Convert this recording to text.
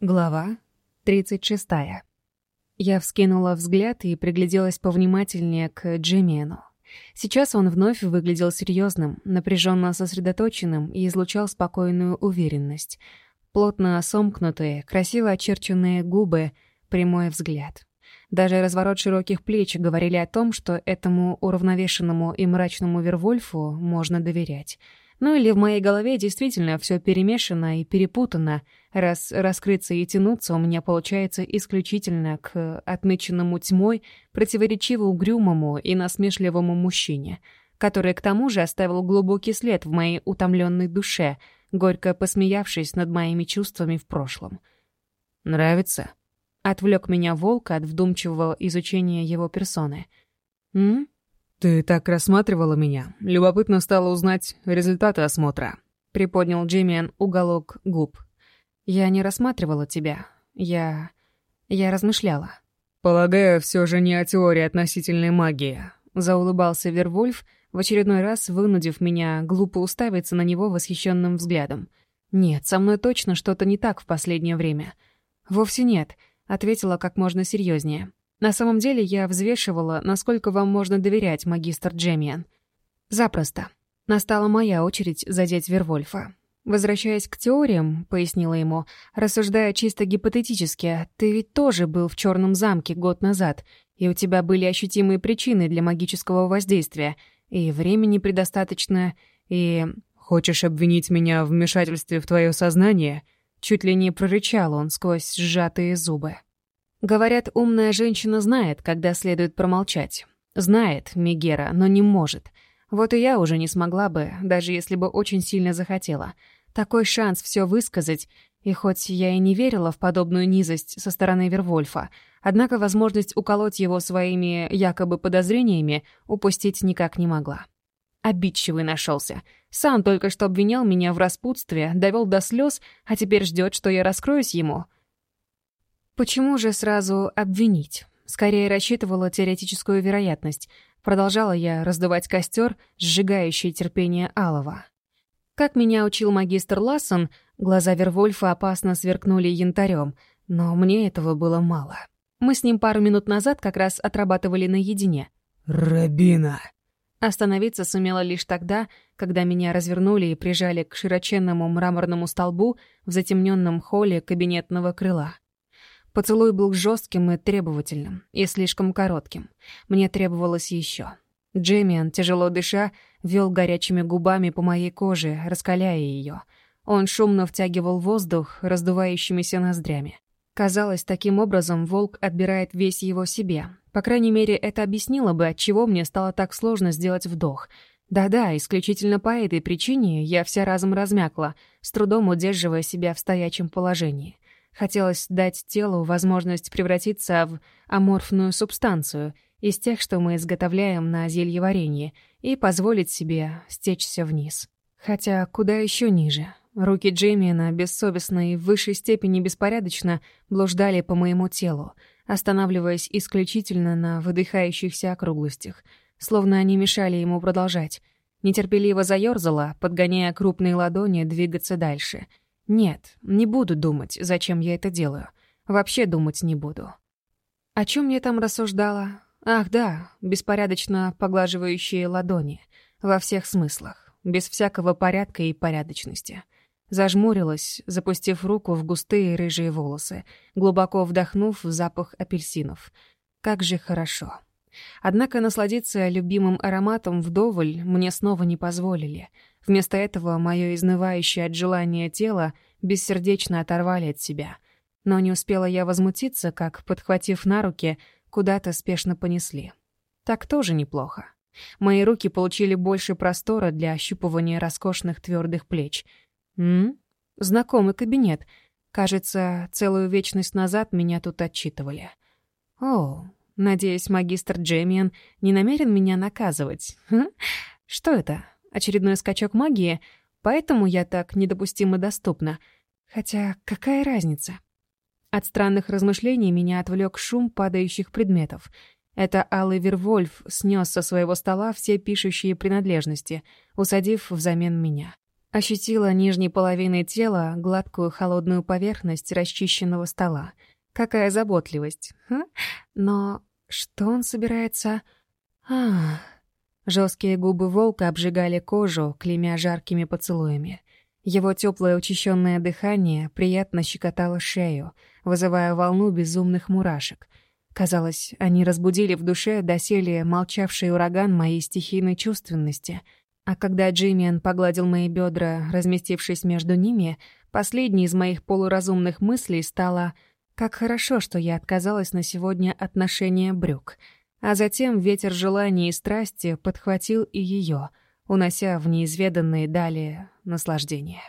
Глава 36. Я вскинула взгляд и пригляделась повнимательнее к Джимиену. Сейчас он вновь выглядел серьезным, напряженно сосредоточенным и излучал спокойную уверенность. Плотно сомкнутые, красиво очерченные губы, прямой взгляд. Даже разворот широких плеч говорили о том, что этому уравновешенному и мрачному Вервольфу можно доверять — ну или в моей голове действительно все перемешано и перепутано, раз раскрыться и тянуться у меня получается исключительно к отмеченному тьмой, противоречиво угрюмому и насмешливому мужчине, который к тому же оставил глубокий след в моей утомленной душе, горько посмеявшись над моими чувствами в прошлом. «Нравится?» — отвлек меня волк от вдумчивого изучения его персоны. «М? «Ты так рассматривала меня. Любопытно стало узнать результаты осмотра», — приподнял Джиммиан уголок губ. «Я не рассматривала тебя. Я... я размышляла». «Полагаю, все же не о теории относительной магии», — заулыбался Вервольф, в очередной раз вынудив меня глупо уставиться на него восхищенным взглядом. «Нет, со мной точно что-то не так в последнее время». «Вовсе нет», — ответила как можно серьезнее. На самом деле я взвешивала, насколько вам можно доверять, магистр Джемиан. Запросто. Настала моя очередь задеть Вервольфа. Возвращаясь к теориям, пояснила ему, рассуждая чисто гипотетически, ты ведь тоже был в Черном замке год назад, и у тебя были ощутимые причины для магического воздействия, и времени предостаточно, и... «Хочешь обвинить меня в вмешательстве в твое сознание?» Чуть ли не прорычал он сквозь сжатые зубы. Говорят, умная женщина знает, когда следует промолчать. Знает Мегера, но не может. Вот и я уже не смогла бы, даже если бы очень сильно захотела. Такой шанс все высказать, и хоть я и не верила в подобную низость со стороны Вервольфа, однако возможность уколоть его своими якобы подозрениями упустить никак не могла. Обидчивый нашелся. Сам только что обвинял меня в распутстве, довел до слез, а теперь ждет, что я раскроюсь ему — Почему же сразу обвинить? Скорее рассчитывала теоретическую вероятность. Продолжала я раздувать костер, сжигающий терпение Алова. Как меня учил магистр Лассон, глаза Вервольфа опасно сверкнули янтарем, но мне этого было мало. Мы с ним пару минут назад как раз отрабатывали наедине. «Рабина!» Остановиться сумела лишь тогда, когда меня развернули и прижали к широченному мраморному столбу в затемненном холле кабинетного крыла. Поцелуй был жестким и требовательным, и слишком коротким. Мне требовалось еще. Джеймиан, тяжело дыша, вел горячими губами по моей коже, раскаляя ее. Он шумно втягивал воздух раздувающимися ноздрями. Казалось, таким образом волк отбирает весь его себе. По крайней мере, это объяснило бы, отчего мне стало так сложно сделать вдох. Да-да, исключительно по этой причине я вся разом размякла, с трудом удерживая себя в стоячем положении — Хотелось дать телу возможность превратиться в аморфную субстанцию из тех, что мы изготовляем на зелье варенье, и позволить себе стечься вниз. Хотя куда еще ниже. Руки Джеймиена бессовестно и в высшей степени беспорядочно блуждали по моему телу, останавливаясь исключительно на выдыхающихся округлостях, словно они мешали ему продолжать. Нетерпеливо заёрзала, подгоняя крупные ладони двигаться дальше — нет, не буду думать, зачем я это делаю. Вообще думать не буду. О чем я там рассуждала? Ах, да, беспорядочно поглаживающие ладони. Во всех смыслах. Без всякого порядка и порядочности. Зажмурилась, запустив руку в густые рыжие волосы, глубоко вдохнув в запах апельсинов. Как же хорошо. Однако насладиться любимым ароматом вдоволь мне снова не позволили — Вместо этого мое изнывающее от желания тело бессердечно оторвали от себя. Но не успела я возмутиться, как, подхватив на руки, куда-то спешно понесли. Так тоже неплохо. Мои руки получили больше простора для ощупывания роскошных твердых плеч. М? Знакомый кабинет. Кажется, целую вечность назад меня тут отчитывали. О, надеюсь, магистр Джемиан не намерен меня наказывать. Хм? Что это? очередной скачок магии, поэтому я так недопустимо доступна. Хотя какая разница? От странных размышлений меня отвлек шум падающих предметов. Это Алый Вервольф снес со своего стола все пишущие принадлежности, усадив взамен меня. Ощутила нижней половиной тела гладкую холодную поверхность расчищенного стола. Какая заботливость. Ха? Но что он собирается... Ах... Жесткие губы волка обжигали кожу, клеймя жаркими поцелуями. Его теплое учащенное дыхание приятно щекотало шею, вызывая волну безумных мурашек. Казалось, они разбудили в душе доселе молчавший ураган моей стихийной чувственности. А когда Джиммиан погладил мои бедра, разместившись между ними, последней из моих полуразумных мыслей стала «Как хорошо, что я отказалась на сегодня отношения брюк». А затем ветер желаний и страсти подхватил и ее, унося в неизведанные далее наслаждения.